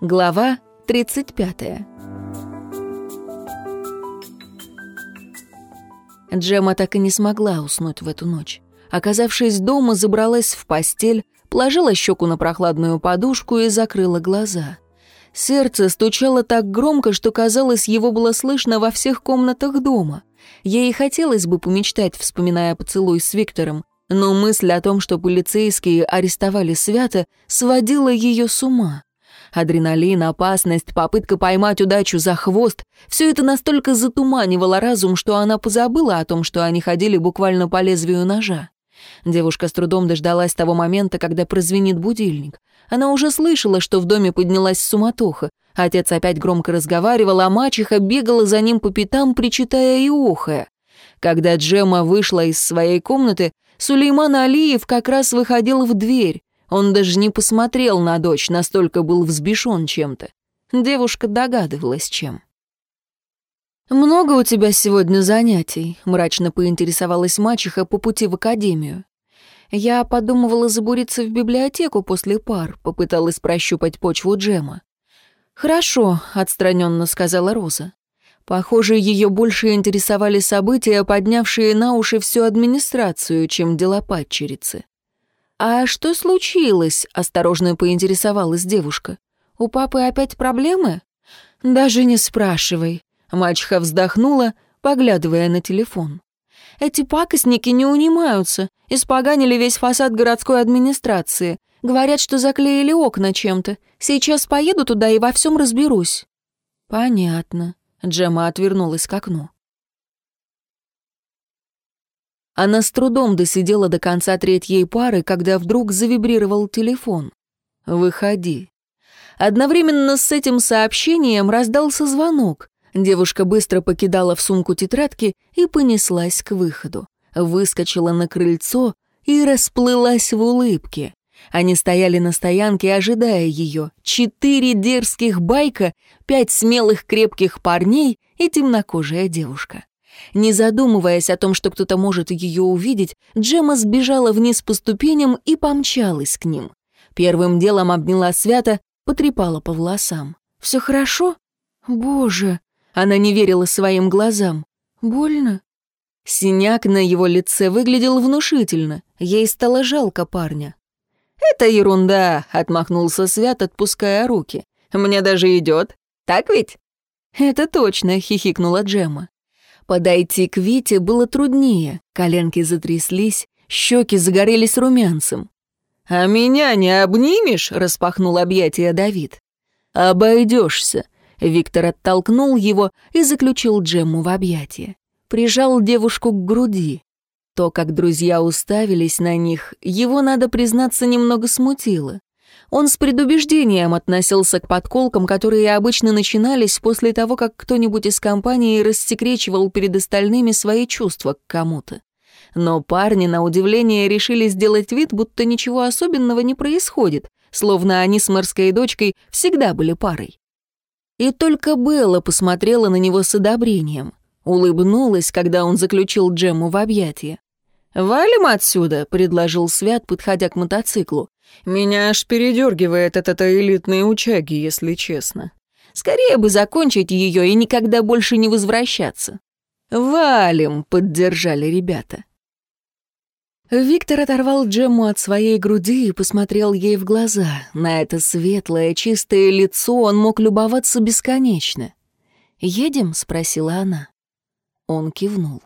Глава 35 Джема так и не смогла уснуть в эту ночь. Оказавшись дома, забралась в постель, положила щеку на прохладную подушку и закрыла глаза. Сердце стучало так громко, что, казалось, его было слышно во всех комнатах дома. Ей хотелось бы помечтать, вспоминая поцелуй с Виктором, но мысль о том, что полицейские арестовали Свята, сводила ее с ума. Адреналин, опасность, попытка поймать удачу за хвост — все это настолько затуманивало разум, что она позабыла о том, что они ходили буквально по лезвию ножа. Девушка с трудом дождалась того момента, когда прозвенит будильник. Она уже слышала, что в доме поднялась суматоха. Отец опять громко разговаривал, а мачеха бегала за ним по пятам, причитая и охая. Когда Джема вышла из своей комнаты, Сулейман Алиев как раз выходил в дверь. Он даже не посмотрел на дочь, настолько был взбешен чем-то. Девушка догадывалась, чем. «Много у тебя сегодня занятий?» — мрачно поинтересовалась мачеха по пути в академию. Я подумывала забуриться в библиотеку после пар, попыталась прощупать почву Джема. «Хорошо», — отстраненно сказала Роза. Похоже, ее больше интересовали события, поднявшие на уши всю администрацию, чем дела падчерицы. «А что случилось?» — осторожно поинтересовалась девушка. «У папы опять проблемы?» «Даже не спрашивай», Мачеха вздохнула, поглядывая на телефон. «Эти пакостники не унимаются. Испоганили весь фасад городской администрации. Говорят, что заклеили окна чем-то. Сейчас поеду туда и во всем разберусь». «Понятно». Джема отвернулась к окну. Она с трудом досидела до конца третьей пары, когда вдруг завибрировал телефон. «Выходи». Одновременно с этим сообщением раздался звонок. Девушка быстро покидала в сумку тетрадки и понеслась к выходу. Выскочила на крыльцо и расплылась в улыбке. Они стояли на стоянке, ожидая ее. Четыре дерзких байка, пять смелых крепких парней и темнокожая девушка. Не задумываясь о том, что кто-то может ее увидеть, Джема сбежала вниз по ступеням и помчалась к ним. Первым делом обняла Свята, потрепала по волосам. «Все хорошо?» «Боже!» Она не верила своим глазам. «Больно?» Синяк на его лице выглядел внушительно. Ей стало жалко парня. «Это ерунда», — отмахнулся Свят, отпуская руки. «Мне даже идет. Так ведь?» «Это точно», — хихикнула Джема. Подойти к Вите было труднее. Коленки затряслись, щеки загорелись румянцем. «А меня не обнимешь?» — распахнул объятия Давид. «Обойдешься», Виктор оттолкнул его и заключил Джемму в объятия. Прижал девушку к груди. То, как друзья уставились на них, его, надо признаться, немного смутило. Он с предубеждением относился к подколкам, которые обычно начинались после того, как кто-нибудь из компании рассекречивал перед остальными свои чувства к кому-то. Но парни, на удивление, решили сделать вид, будто ничего особенного не происходит, словно они с мэрской дочкой всегда были парой. И только Белла посмотрела на него с одобрением. Улыбнулась, когда он заключил Джему в объятия. «Валим отсюда», — предложил Свят, подходя к мотоциклу. «Меня аж передергивает от этой элитной учаги, если честно. Скорее бы закончить ее и никогда больше не возвращаться». «Валим», — поддержали ребята. Виктор оторвал Джему от своей груди и посмотрел ей в глаза. На это светлое, чистое лицо он мог любоваться бесконечно. «Едем?» — спросила она. Он кивнул.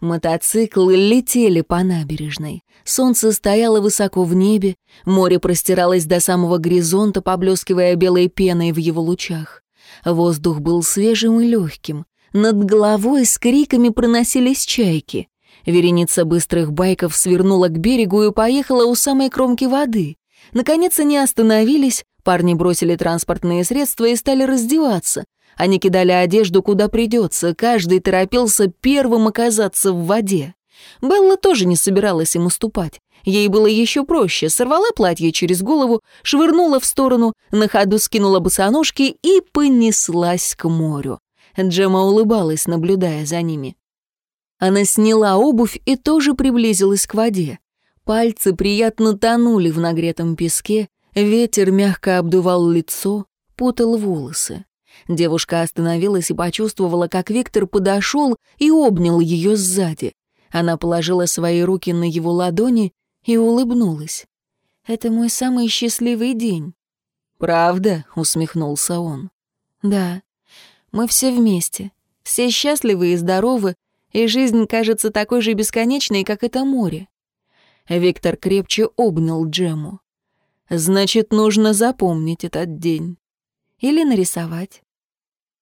Мотоциклы летели по набережной. Солнце стояло высоко в небе, море простиралось до самого горизонта, поблескивая белой пеной в его лучах. Воздух был свежим и легким. Над головой с криками проносились чайки. Вереница быстрых байков свернула к берегу и поехала у самой кромки воды. Наконец они остановились, парни бросили транспортные средства и стали раздеваться. Они кидали одежду куда придется, каждый торопился первым оказаться в воде. Белла тоже не собиралась им уступать. Ей было еще проще, сорвала платье через голову, швырнула в сторону, на ходу скинула босоножки и понеслась к морю. Джема улыбалась, наблюдая за ними. Она сняла обувь и тоже приблизилась к воде. Пальцы приятно тонули в нагретом песке, ветер мягко обдувал лицо, путал волосы. Девушка остановилась и почувствовала, как Виктор подошел и обнял ее сзади. Она положила свои руки на его ладони и улыбнулась. «Это мой самый счастливый день». «Правда?» — усмехнулся он. «Да. Мы все вместе. Все счастливы и здоровы, и жизнь кажется такой же бесконечной, как это море». Виктор крепче обнял Джему. «Значит, нужно запомнить этот день. Или нарисовать».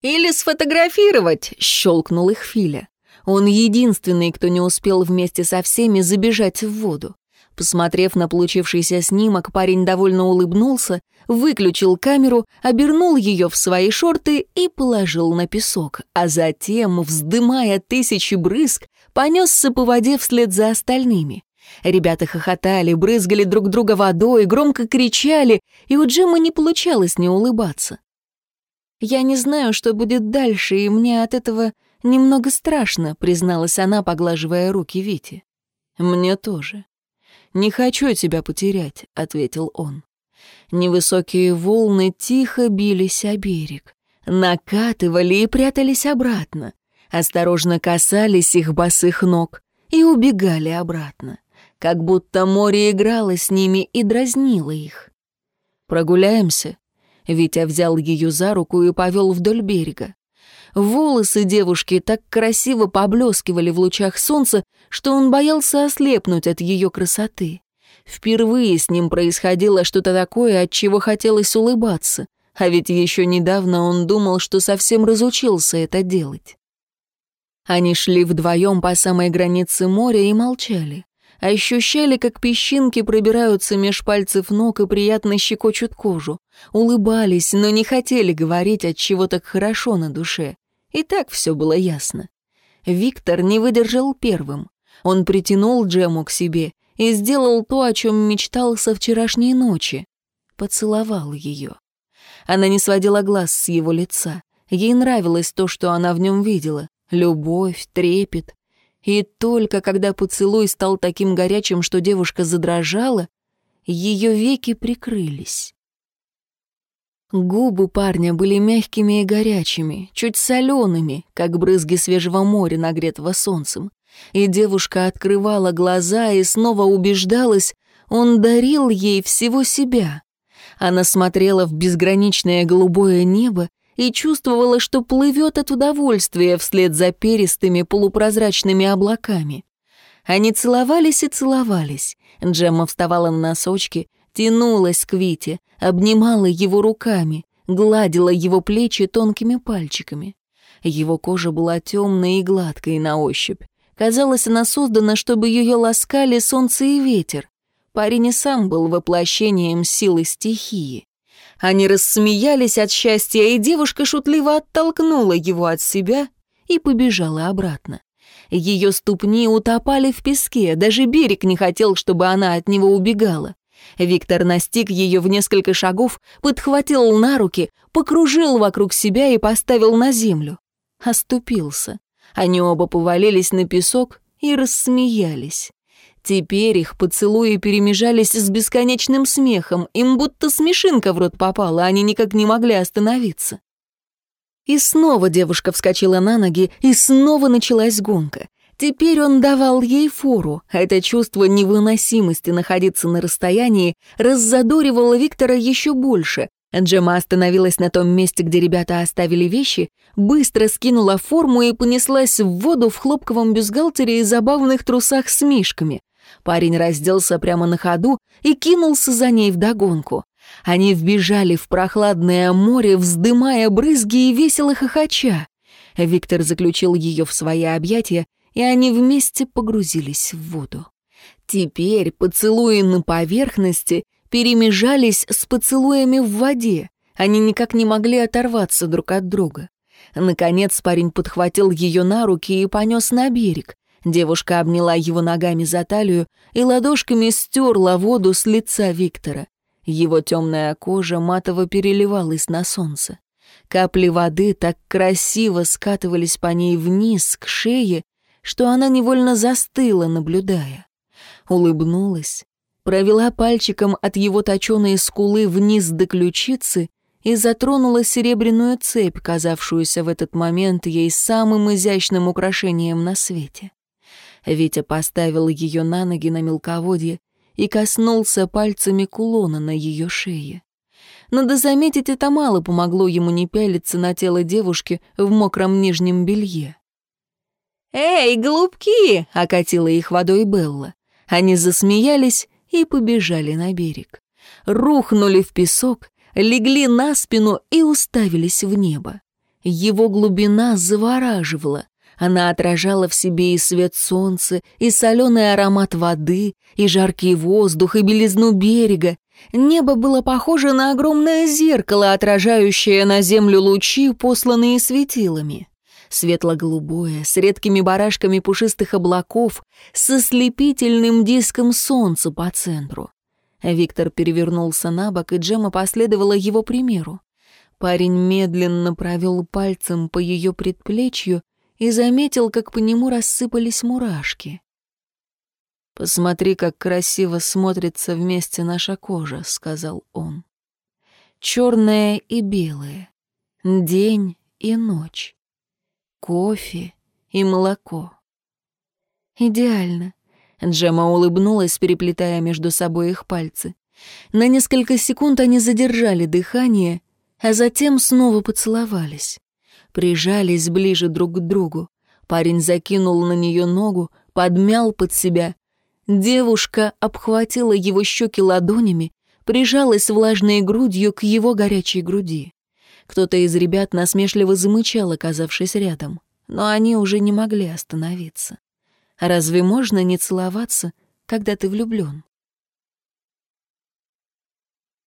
«Или сфотографировать», — щелкнул их Филя. Он единственный, кто не успел вместе со всеми забежать в воду. Посмотрев на получившийся снимок, парень довольно улыбнулся, выключил камеру, обернул ее в свои шорты и положил на песок, а затем, вздымая тысячи брызг, понесся по воде вслед за остальными. Ребята хохотали, брызгали друг друга водой, громко кричали, и у Джима не получалось не улыбаться. «Я не знаю, что будет дальше, и мне от этого немного страшно», призналась она, поглаживая руки Вити. «Мне тоже. Не хочу тебя потерять», — ответил он. Невысокие волны тихо бились о берег, накатывали и прятались обратно, осторожно касались их босых ног и убегали обратно, как будто море играло с ними и дразнило их. «Прогуляемся?» Витя взял ее за руку и повел вдоль берега. Волосы девушки так красиво поблескивали в лучах солнца, что он боялся ослепнуть от ее красоты. Впервые с ним происходило что-то такое, от чего хотелось улыбаться, а ведь еще недавно он думал, что совсем разучился это делать. Они шли вдвоем по самой границе моря и молчали. Ощущали, как песчинки пробираются меж пальцев ног и приятно щекочут кожу. Улыбались, но не хотели говорить, от чего так хорошо на душе. И так все было ясно. Виктор не выдержал первым. Он притянул Джему к себе и сделал то, о чем мечтал со вчерашней ночи. Поцеловал ее. Она не сводила глаз с его лица. Ей нравилось то, что она в нем видела. Любовь, трепет. И только когда поцелуй стал таким горячим, что девушка задрожала, ее веки прикрылись. Губы парня были мягкими и горячими, чуть солеными, как брызги свежего моря, нагретого солнцем. И девушка открывала глаза и снова убеждалась, он дарил ей всего себя. Она смотрела в безграничное голубое небо и чувствовала, что плывет от удовольствия вслед за перистыми полупрозрачными облаками. Они целовались и целовались. Джемма вставала на носочки, тянулась к Вите, обнимала его руками, гладила его плечи тонкими пальчиками. Его кожа была темной и гладкой на ощупь. Казалось, она создана, чтобы ее ласкали солнце и ветер. Парень и сам был воплощением силы стихии. Они рассмеялись от счастья, и девушка шутливо оттолкнула его от себя и побежала обратно. Ее ступни утопали в песке, даже берег не хотел, чтобы она от него убегала. Виктор настиг ее в несколько шагов, подхватил на руки, покружил вокруг себя и поставил на землю. Оступился. Они оба повалились на песок и рассмеялись. Теперь их поцелуи перемежались с бесконечным смехом, им будто смешинка в рот попала, они никак не могли остановиться. И снова девушка вскочила на ноги, и снова началась гонка. Теперь он давал ей фору. Это чувство невыносимости находиться на расстоянии раззадоривало Виктора еще больше. Джема остановилась на том месте, где ребята оставили вещи, быстро скинула форму и понеслась в воду в хлопковом бюстгальтере и забавных трусах с мишками. Парень разделся прямо на ходу и кинулся за ней вдогонку. Они вбежали в прохладное море, вздымая брызги и весело хохоча. Виктор заключил ее в свои объятия и они вместе погрузились в воду. Теперь поцелуи на поверхности перемежались с поцелуями в воде. Они никак не могли оторваться друг от друга. Наконец парень подхватил ее на руки и понес на берег. Девушка обняла его ногами за талию и ладошками стерла воду с лица Виктора. Его темная кожа матово переливалась на солнце. Капли воды так красиво скатывались по ней вниз, к шее, что она невольно застыла, наблюдая. Улыбнулась, провела пальчиком от его точеной скулы вниз до ключицы и затронула серебряную цепь, казавшуюся в этот момент ей самым изящным украшением на свете. Витя поставил ее на ноги на мелководье и коснулся пальцами кулона на ее шее. Надо заметить, это мало помогло ему не пялиться на тело девушки в мокром нижнем белье. «Эй, голубки!» — окатила их водой Белла. Они засмеялись и побежали на берег. Рухнули в песок, легли на спину и уставились в небо. Его глубина завораживала. Она отражала в себе и свет солнца, и соленый аромат воды, и жаркий воздух, и белизну берега. Небо было похоже на огромное зеркало, отражающее на землю лучи, посланные светилами. Светло-голубое, с редкими барашками пушистых облаков, со слепительным диском солнца по центру. Виктор перевернулся на бок, и Джема последовала его примеру. Парень медленно провел пальцем по ее предплечью и заметил, как по нему рассыпались мурашки. «Посмотри, как красиво смотрится вместе наша кожа», — сказал он. «Черная и белая, день и ночь, кофе и молоко». «Идеально», — Джема улыбнулась, переплетая между собой их пальцы. На несколько секунд они задержали дыхание, а затем снова поцеловались. Прижались ближе друг к другу. Парень закинул на нее ногу, подмял под себя Девушка обхватила его щеки ладонями, прижалась влажной грудью к его горячей груди. Кто-то из ребят насмешливо замычал, оказавшись рядом, но они уже не могли остановиться. Разве можно не целоваться, когда ты влюблен?